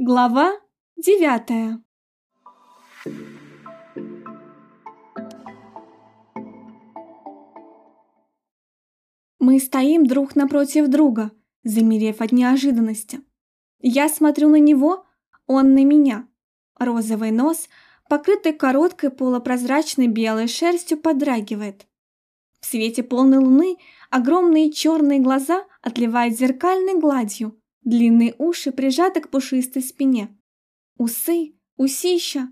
Глава девятая Мы стоим друг напротив друга, замерев от неожиданности. Я смотрю на него, он на меня. Розовый нос, покрытый короткой полупрозрачной белой шерстью, подрагивает. В свете полной луны огромные черные глаза отливают зеркальной гладью, длинные уши прижаты к пушистой спине. Усы, усища.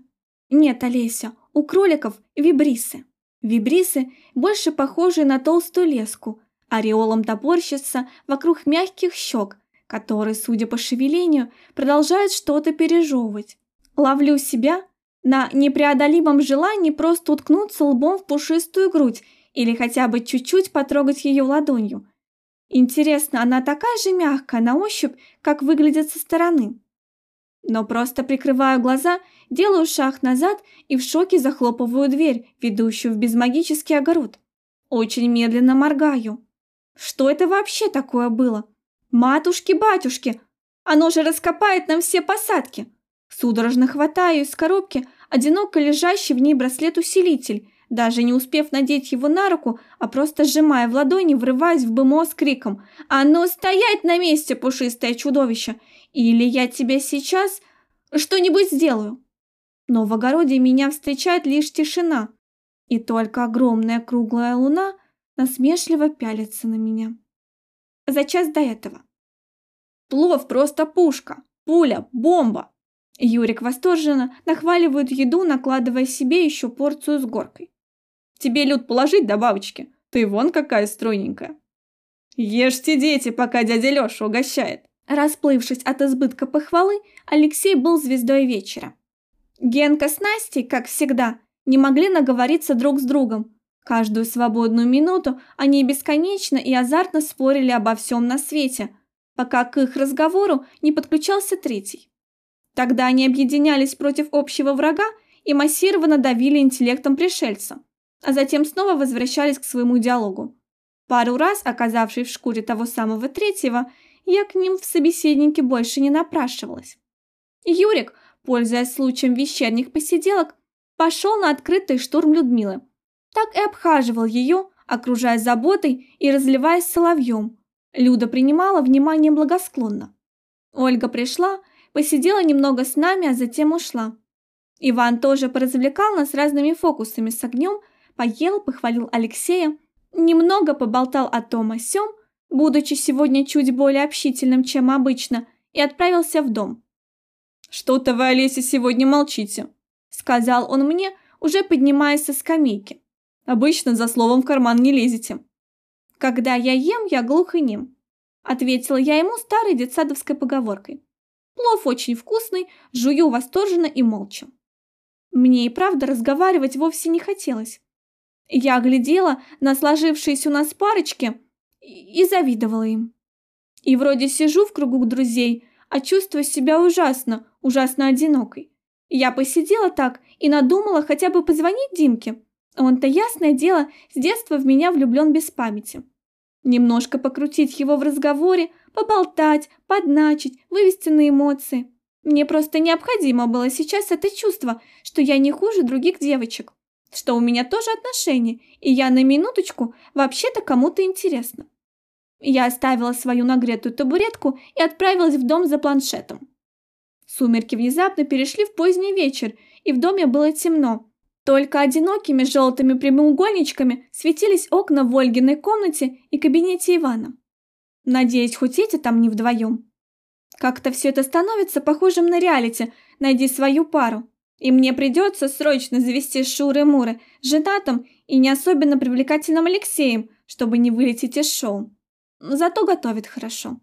Нет, Олеся, у кроликов вибрисы. Вибрисы больше похожи на толстую леску, ореолом топорщатся вокруг мягких щек, которые, судя по шевелению, продолжают что-то пережевывать. Ловлю себя на непреодолимом желании просто уткнуться лбом в пушистую грудь или хотя бы чуть-чуть потрогать ее ладонью. Интересно, она такая же мягкая на ощупь, как выглядит со стороны? Но просто прикрываю глаза, делаю шаг назад и в шоке захлопываю дверь, ведущую в безмагический огород. Очень медленно моргаю. Что это вообще такое было? Матушки-батюшки! Оно же раскопает нам все посадки! Судорожно хватаю из коробки одиноко лежащий в ней браслет-усилитель, даже не успев надеть его на руку, а просто сжимая в ладони, врываясь в БМО с криком «А ну стоять на месте, пушистое чудовище! Или я тебя сейчас что-нибудь сделаю!» Но в огороде меня встречает лишь тишина, и только огромная круглая луна насмешливо пялится на меня. За час до этого. Плов просто пушка, пуля, бомба. Юрик восторженно нахваливает еду, накладывая себе еще порцию с горкой. Тебе, Люд, положить добавочки? Ты вон какая стройненькая. Ешьте, дети, пока дядя Леша угощает. Расплывшись от избытка похвалы, Алексей был звездой вечера. Генка с Настей, как всегда, не могли наговориться друг с другом. Каждую свободную минуту они бесконечно и азартно спорили обо всем на свете, пока к их разговору не подключался третий. Тогда они объединялись против общего врага и массированно давили интеллектом пришельца а затем снова возвращались к своему диалогу. Пару раз, оказавшись в шкуре того самого третьего, я к ним в собеседнике больше не напрашивалась. Юрик, пользуясь случаем вечерних посиделок, пошел на открытый штурм Людмилы. Так и обхаживал ее, окружая заботой и разливаясь соловьем. Люда принимала внимание благосклонно. Ольга пришла, посидела немного с нами, а затем ушла. Иван тоже поразвлекал нас разными фокусами с огнем, поел, похвалил Алексея, немного поболтал о том о сём, будучи сегодня чуть более общительным, чем обычно, и отправился в дом. «Что-то вы, Олеся, сегодня молчите», — сказал он мне, уже поднимаясь со скамейки. «Обычно за словом в карман не лезете». «Когда я ем, я глух и нем», — ответила я ему старой детсадовской поговоркой. «Плов очень вкусный, жую восторженно и молча». Мне и правда разговаривать вовсе не хотелось. Я глядела на сложившиеся у нас парочки и завидовала им. И вроде сижу в кругу друзей, а чувствую себя ужасно, ужасно одинокой. Я посидела так и надумала хотя бы позвонить Димке. Он-то, ясное дело, с детства в меня влюблен без памяти. Немножко покрутить его в разговоре, поболтать, подначить, вывести на эмоции. Мне просто необходимо было сейчас это чувство, что я не хуже других девочек что у меня тоже отношения, и я на минуточку вообще-то кому-то интересна. Я оставила свою нагретую табуретку и отправилась в дом за планшетом. Сумерки внезапно перешли в поздний вечер, и в доме было темно. Только одинокими желтыми прямоугольничками светились окна в Ольгиной комнате и кабинете Ивана. Надеюсь, хоть эти там не вдвоем. Как-то все это становится похожим на реалити «Найди свою пару». И мне придется срочно завести Шуры-Муры с женатым и не особенно привлекательным Алексеем, чтобы не вылететь из шоу. Зато готовит хорошо.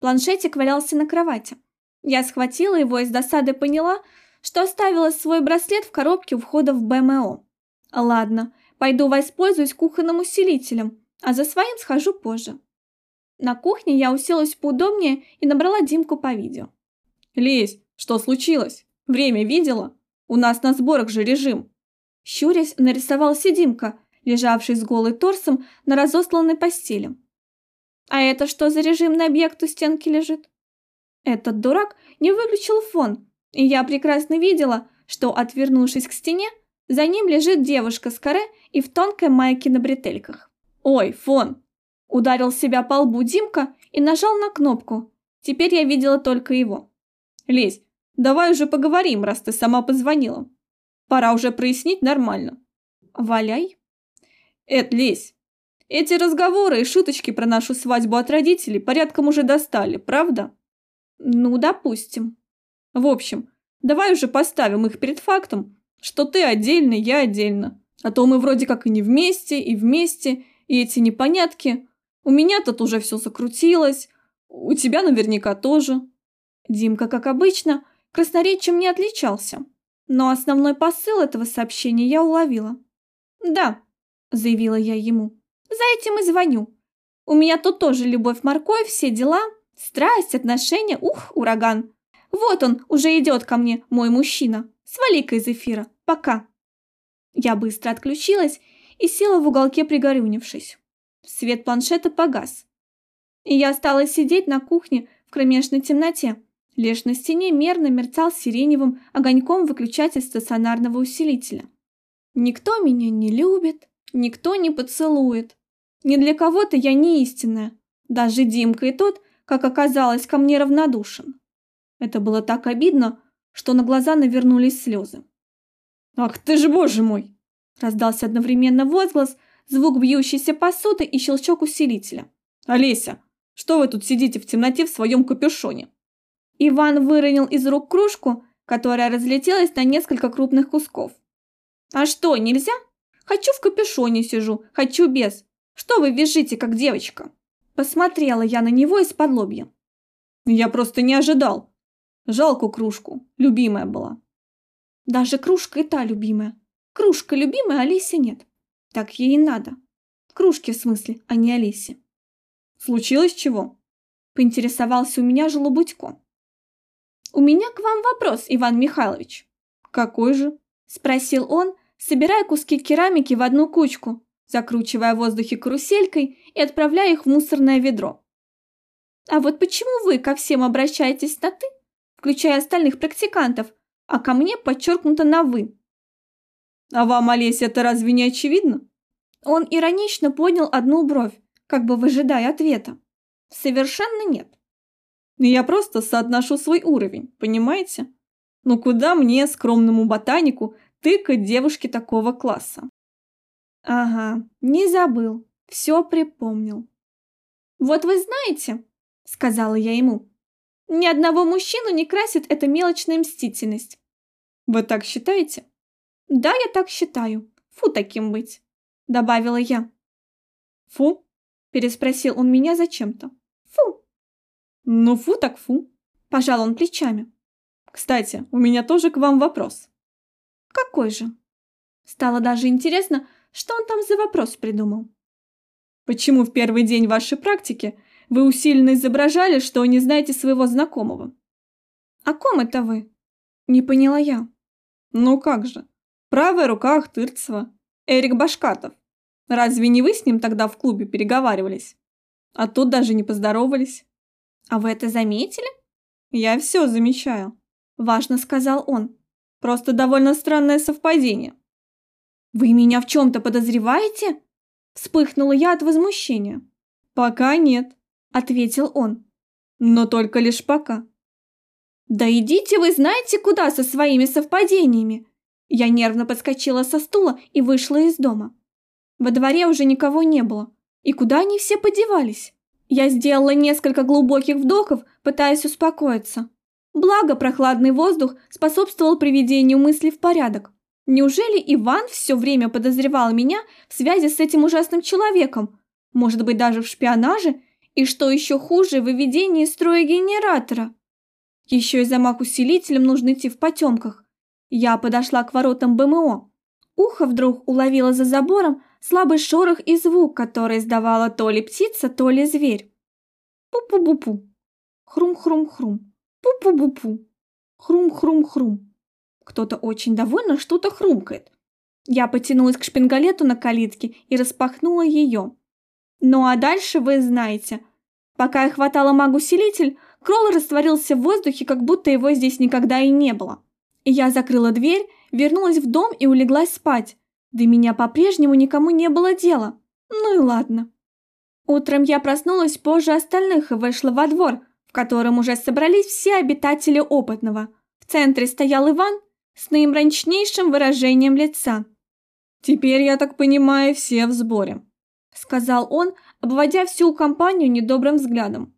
Планшетик валялся на кровати. Я схватила его и с досады поняла, что оставила свой браслет в коробке у входа в БМО. Ладно, пойду воспользуюсь кухонным усилителем, а за своим схожу позже. На кухне я уселась поудобнее и набрала Димку по видео. «Лезь, что случилось? Время видела?» У нас на сборах же режим. Щурясь, нарисовался Димка, лежавший с голой торсом на разосланной постели. А это что за режимный объект у стенки лежит? Этот дурак не выключил фон, и я прекрасно видела, что, отвернувшись к стене, за ним лежит девушка с каре и в тонкой майке на бретельках. «Ой, фон!» Ударил себя по лбу Димка и нажал на кнопку. Теперь я видела только его. «Лезь, давай уже поговорим, раз ты сама позвонила. Пора уже прояснить нормально». «Валяй». «Эд, лезь. Эти разговоры и шуточки про нашу свадьбу от родителей порядком уже достали, правда?» «Ну, допустим». «В общем, давай уже поставим их перед фактом, что ты отдельно, я отдельно. А то мы вроде как и не вместе, и вместе, и эти непонятки. У меня тут уже все закрутилось, у тебя наверняка тоже. Димка, как обычно, красноречием не отличался. Но основной посыл этого сообщения я уловила. «Да», – заявила я ему, – «за этим и звоню. У меня тут тоже любовь-морковь, все дела, страсть, отношения, ух, ураган. Вот он, уже идет ко мне, мой мужчина. Свали-ка из эфира. Пока. Я быстро отключилась и села в уголке, пригорюнившись. Свет планшета погас. И я осталась сидеть на кухне в кромешной темноте. Лишь на стене мерно мерцал сиреневым огоньком выключатель стационарного усилителя. Никто меня не любит, никто не поцелует. Ни для кого-то я не истинная. Даже Димка и тот, как оказалось, ко мне равнодушен. Это было так обидно, что на глаза навернулись слезы. «Ах ты ж, боже мой!» Раздался одновременно возглас, звук бьющейся посуды и щелчок усилителя. «Олеся, что вы тут сидите в темноте в своем капюшоне?» Иван выронил из рук кружку, которая разлетелась на несколько крупных кусков. «А что, нельзя? Хочу в капюшоне сижу, хочу без. Что вы визжите, как девочка?» Посмотрела я на него из-под лобья. «Я просто не ожидал. Жалко кружку, любимая была. Даже кружка и та любимая. Кружка любимая, Алисе нет. Так ей и надо. Кружки в смысле, а не Алисе. Случилось чего? Поинтересовался у меня Желобудько. У меня к вам вопрос, Иван Михайлович. Какой же? Спросил он, собирая куски керамики в одну кучку, закручивая в воздухе каруселькой и отправляя их в мусорное ведро. А вот почему вы ко всем обращаетесь на «ты», включая остальных практикантов, а ко мне подчеркнуто на «вы». «А вам, Олеся, это разве не очевидно?» Он иронично поднял одну бровь, как бы выжидая ответа. «Совершенно нет». «Я просто соотношу свой уровень, понимаете? Ну куда мне, скромному ботанику, тыкать девушки такого класса?» «Ага, не забыл, все припомнил». «Вот вы знаете», — сказала я ему, ни одного мужчину не красит эта мелочная мстительность. Вы так считаете? Да, я так считаю. Фу таким быть, добавила я. Фу? Переспросил он меня зачем-то. Ну фу так фу. Пожал он плечами. Кстати, у меня тоже к вам вопрос. Какой же? Стало даже интересно, что он там за вопрос придумал. Почему в первый день вашей практики вы усиленно изображали, что не знаете своего знакомого. О ком это вы? Не поняла я. Ну как же. Правая рука Ахтырцева. Эрик Башкатов. Разве не вы с ним тогда в клубе переговаривались? А тут даже не поздоровались. А вы это заметили? Я все замечаю. Важно сказал он. Просто довольно странное совпадение. Вы меня в чем-то подозреваете? Вспыхнула я от возмущения. Пока нет. – ответил он. «Но только лишь пока». «Да идите вы знаете куда со своими совпадениями!» Я нервно подскочила со стула и вышла из дома. Во дворе уже никого не было. И куда они все подевались? Я сделала несколько глубоких вдохов, пытаясь успокоиться. Благо, прохладный воздух способствовал приведению мысли в порядок. Неужели Иван все время подозревал меня в связи с этим ужасным человеком? Может быть, даже в шпионаже и что еще хуже, выведение из строя генератора. Еще и замок усилителем нужно идти в потемках. Я подошла к воротам БМО. Ухо вдруг уловило за забором слабый шорох и звук, который издавала то ли птица, то ли зверь. Пу-пу-бу-пу. Хрум-хрум-хрум. Пу-пу-бу-пу. Хрум-хрум-хрум. Кто-то очень довольно что-то хрумкает. Я потянулась к шпингалету на калитке и распахнула ее. Ну а дальше вы знаете. Пока я хватала магусилитель, Кролл растворился в воздухе, как будто его здесь никогда и не было. Я закрыла дверь, вернулась в дом и улеглась спать. До меня по-прежнему никому не было дела. Ну и ладно. Утром я проснулась позже остальных и вышла во двор, в котором уже собрались все обитатели Опытного. В центре стоял Иван с наимранчнейшим выражением лица. «Теперь, я так понимаю, все в сборе», — сказал он, обводя всю компанию недобрым взглядом.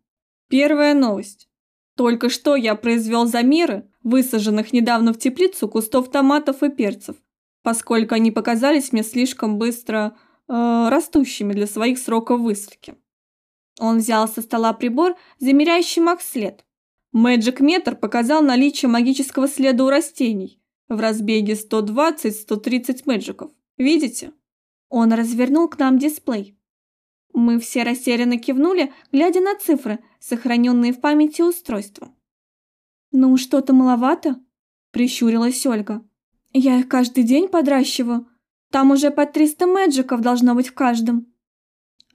«Первая новость. Только что я произвел замеры высаженных недавно в теплицу кустов томатов и перцев, поскольку они показались мне слишком быстро э, растущими для своих сроков высадки. Он взял со стола прибор, замеряющий маг-след. Мэджик Метр показал наличие магического следа у растений в разбеге 120-130 мэджиков. Видите? Он развернул к нам дисплей. Мы все растерянно кивнули, глядя на цифры, сохраненные в памяти устройства. «Ну, что-то маловато?» – прищурилась Ольга. «Я их каждый день подращиваю. Там уже по 300 мэджиков должно быть в каждом».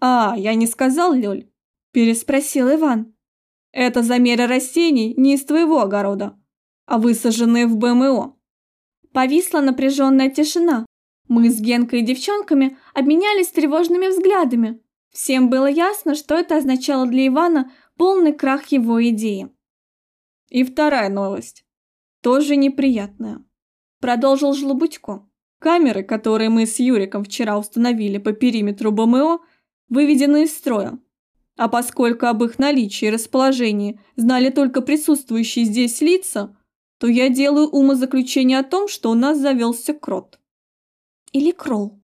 «А, я не сказал, Лёль?» – переспросил Иван. «Это замеры растений не из твоего огорода, а высаженные в БМО». Повисла напряженная тишина. Мы с Генкой и девчонками обменялись тревожными взглядами. Всем было ясно, что это означало для Ивана полный крах его идеи. И вторая новость. Тоже неприятная. Продолжил Жлобудько. Камеры, которые мы с Юриком вчера установили по периметру БМО, выведены из строя. А поскольку об их наличии и расположении знали только присутствующие здесь лица, то я делаю умозаключение о том, что у нас завелся крот. Или кролл.